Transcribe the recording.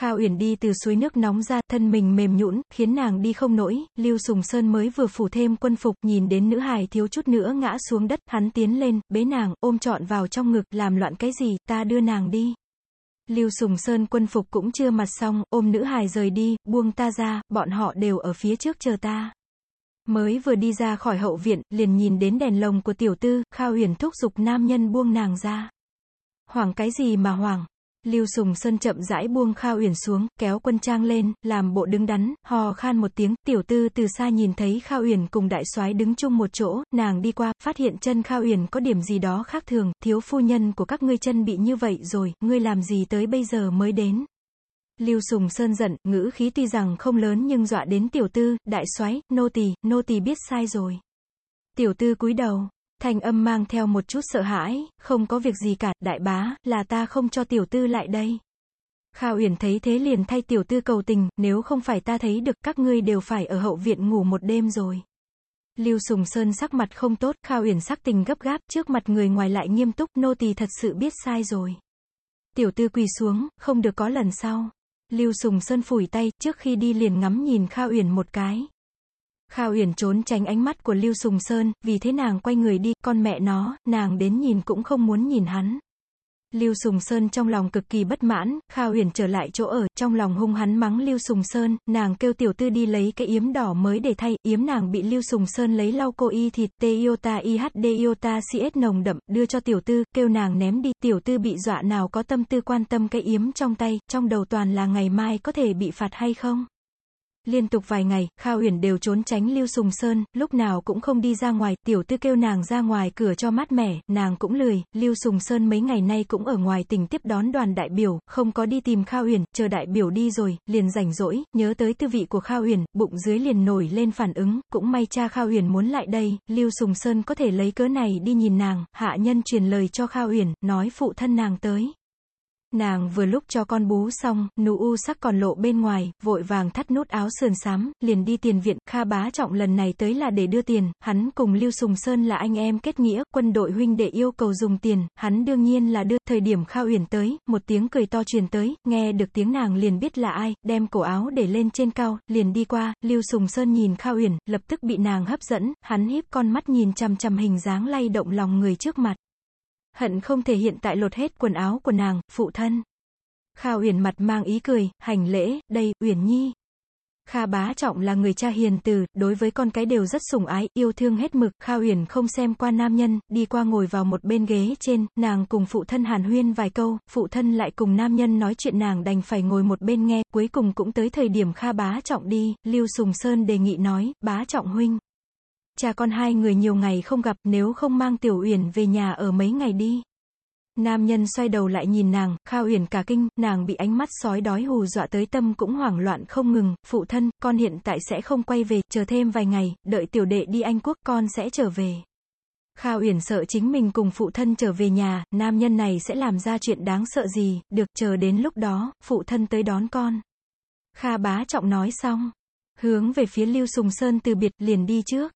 Kha Uyển đi từ suối nước nóng ra, thân mình mềm nhũn, khiến nàng đi không nổi, Lưu Sùng Sơn mới vừa phủ thêm quân phục, nhìn đến nữ hài thiếu chút nữa ngã xuống đất, hắn tiến lên, bế nàng, ôm trọn vào trong ngực, làm loạn cái gì, ta đưa nàng đi. Lưu Sùng Sơn quân phục cũng chưa mặt xong, ôm nữ hài rời đi, buông ta ra, bọn họ đều ở phía trước chờ ta. Mới vừa đi ra khỏi hậu viện, liền nhìn đến đèn lồng của tiểu tư, Kha Uyển thúc giục nam nhân buông nàng ra. Hoảng cái gì mà hoảng? Lưu Sùng Sơn chậm rãi buông Kha Uyển xuống, kéo quân trang lên, làm bộ đứng đắn, hò khan một tiếng, tiểu tư từ xa nhìn thấy Kha Uyển cùng đại soái đứng chung một chỗ, nàng đi qua, phát hiện chân Kha Uyển có điểm gì đó khác thường, thiếu phu nhân của các ngươi chân bị như vậy rồi, ngươi làm gì tới bây giờ mới đến. Lưu Sùng Sơn giận, ngữ khí tuy rằng không lớn nhưng dọa đến tiểu tư, đại soái, nô tỳ, nô tỳ biết sai rồi. Tiểu tư cúi đầu, thanh âm mang theo một chút sợ hãi, không có việc gì cả, đại bá, là ta không cho tiểu tư lại đây. Kha Uyển thấy thế liền thay tiểu tư cầu tình, nếu không phải ta thấy được các ngươi đều phải ở hậu viện ngủ một đêm rồi. Lưu Sùng Sơn sắc mặt không tốt, Kha Uyển sắc tình gấp gáp, trước mặt người ngoài lại nghiêm túc, nô tỳ thật sự biết sai rồi. Tiểu tư quỳ xuống, không được có lần sau. Lưu Sùng Sơn phủi tay, trước khi đi liền ngắm nhìn Kha Uyển một cái. Kha Uyển trốn tránh ánh mắt của Lưu Sùng Sơn, vì thế nàng quay người đi, con mẹ nó, nàng đến nhìn cũng không muốn nhìn hắn. Lưu Sùng Sơn trong lòng cực kỳ bất mãn, Kha Huyền trở lại chỗ ở, trong lòng hung hắn mắng Lưu Sùng Sơn, nàng kêu tiểu tư đi lấy cái yếm đỏ mới để thay, yếm nàng bị Lưu Sùng Sơn lấy lau cô y thịt tê iota ihd iota cs nồng đậm, đưa cho tiểu tư, kêu nàng ném đi, tiểu tư bị dọa nào có tâm tư quan tâm cái yếm trong tay, trong đầu toàn là ngày mai có thể bị phạt hay không. Liên tục vài ngày, Kha Uyển đều trốn tránh Lưu Sùng Sơn, lúc nào cũng không đi ra ngoài, tiểu tư kêu nàng ra ngoài cửa cho mát mẻ, nàng cũng lười, Lưu Sùng Sơn mấy ngày nay cũng ở ngoài tỉnh tiếp đón đoàn đại biểu, không có đi tìm Kha Uyển, chờ đại biểu đi rồi, liền rảnh rỗi, nhớ tới tư vị của Kha Uyển, bụng dưới liền nổi lên phản ứng, cũng may cha Kha Uyển muốn lại đây, Lưu Sùng Sơn có thể lấy cớ này đi nhìn nàng, hạ nhân truyền lời cho Kha Uyển, nói phụ thân nàng tới. Nàng vừa lúc cho con bú xong, nụ u sắc còn lộ bên ngoài, vội vàng thắt nút áo sườn xám, liền đi tiền viện, Kha bá trọng lần này tới là để đưa tiền, hắn cùng Lưu Sùng Sơn là anh em kết nghĩa, quân đội huynh đệ yêu cầu dùng tiền, hắn đương nhiên là đưa, thời điểm Kha Uyển tới, một tiếng cười to truyền tới, nghe được tiếng nàng liền biết là ai, đem cổ áo để lên trên cao, liền đi qua, Lưu Sùng Sơn nhìn Kha Uyển, lập tức bị nàng hấp dẫn, hắn híp con mắt nhìn chằm chằm hình dáng lay động lòng người trước mặt hận không thể hiện tại lột hết quần áo của nàng, phụ thân. Kha Uyển mặt mang ý cười, hành lễ, đây, Uyển Nhi. Kha bá trọng là người cha hiền từ, đối với con cái đều rất sủng ái, yêu thương hết mực, Kha Uyển không xem qua nam nhân, đi qua ngồi vào một bên ghế trên, nàng cùng phụ thân hàn huyên vài câu, phụ thân lại cùng nam nhân nói chuyện nàng đành phải ngồi một bên nghe, cuối cùng cũng tới thời điểm Kha bá trọng đi, Lưu Sùng Sơn đề nghị nói, bá trọng huynh. Cha con hai người nhiều ngày không gặp, nếu không mang Tiểu Uyển về nhà ở mấy ngày đi. Nam nhân xoay đầu lại nhìn nàng, Kha Uyển cả kinh, nàng bị ánh mắt sói đói hù dọa tới tâm cũng hoảng loạn không ngừng, phụ thân, con hiện tại sẽ không quay về, chờ thêm vài ngày, đợi tiểu đệ đi Anh Quốc, con sẽ trở về. Kha Uyển sợ chính mình cùng phụ thân trở về nhà, nam nhân này sẽ làm ra chuyện đáng sợ gì, được chờ đến lúc đó, phụ thân tới đón con. Kha bá trọng nói xong, hướng về phía Lưu Sùng Sơn từ biệt liền đi trước.